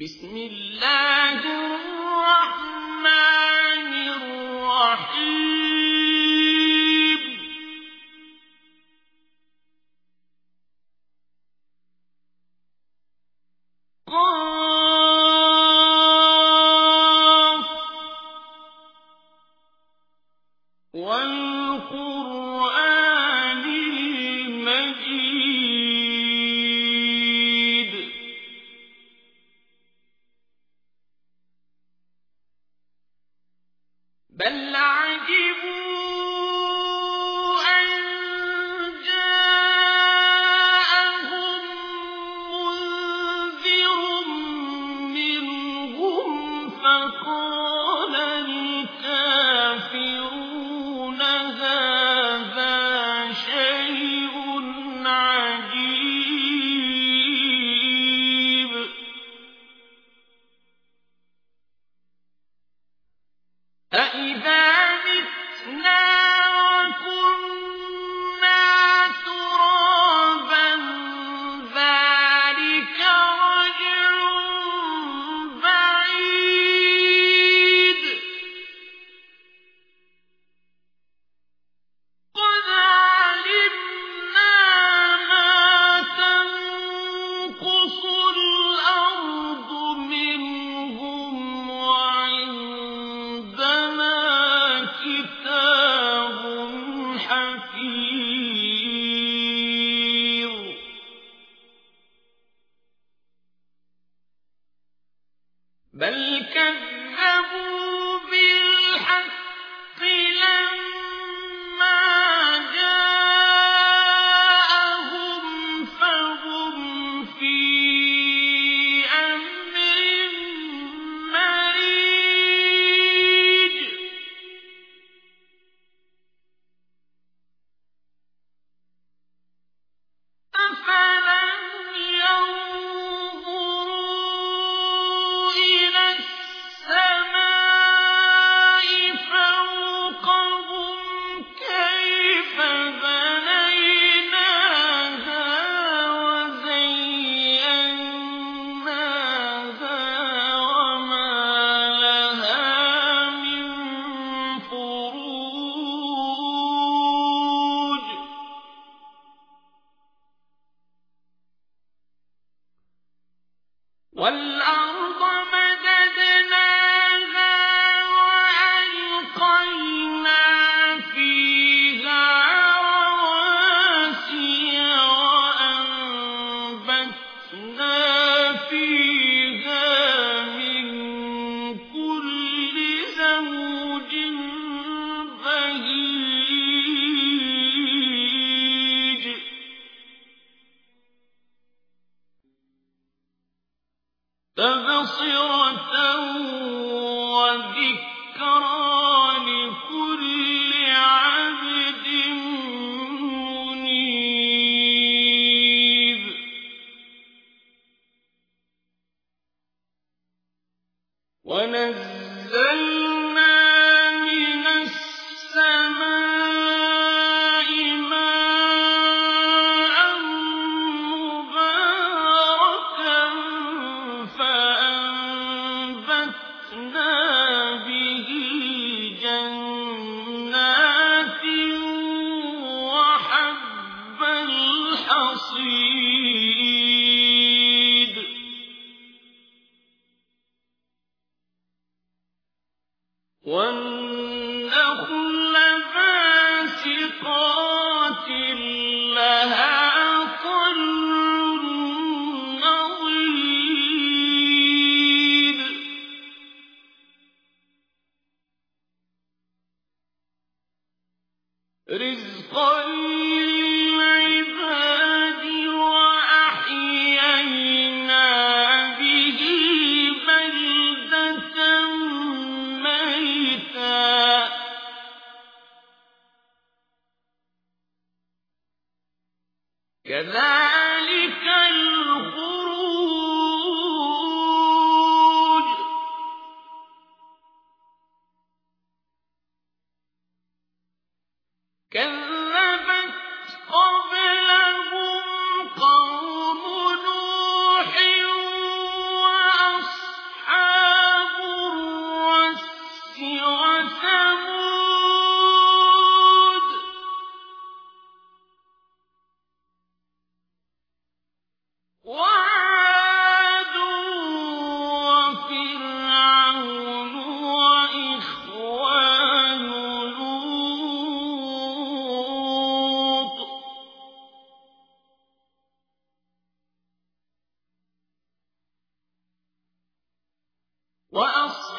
بسم الله والعالمين تبصرة جنات وحب الحصيد. والنخل كذلك الخروج. كذلك وأصحاب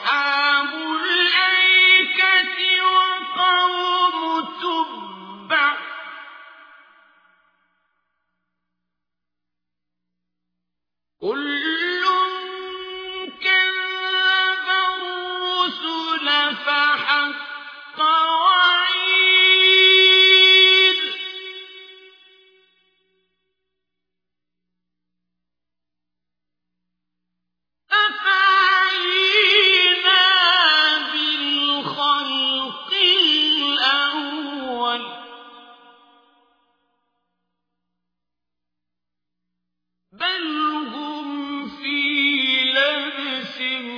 لبس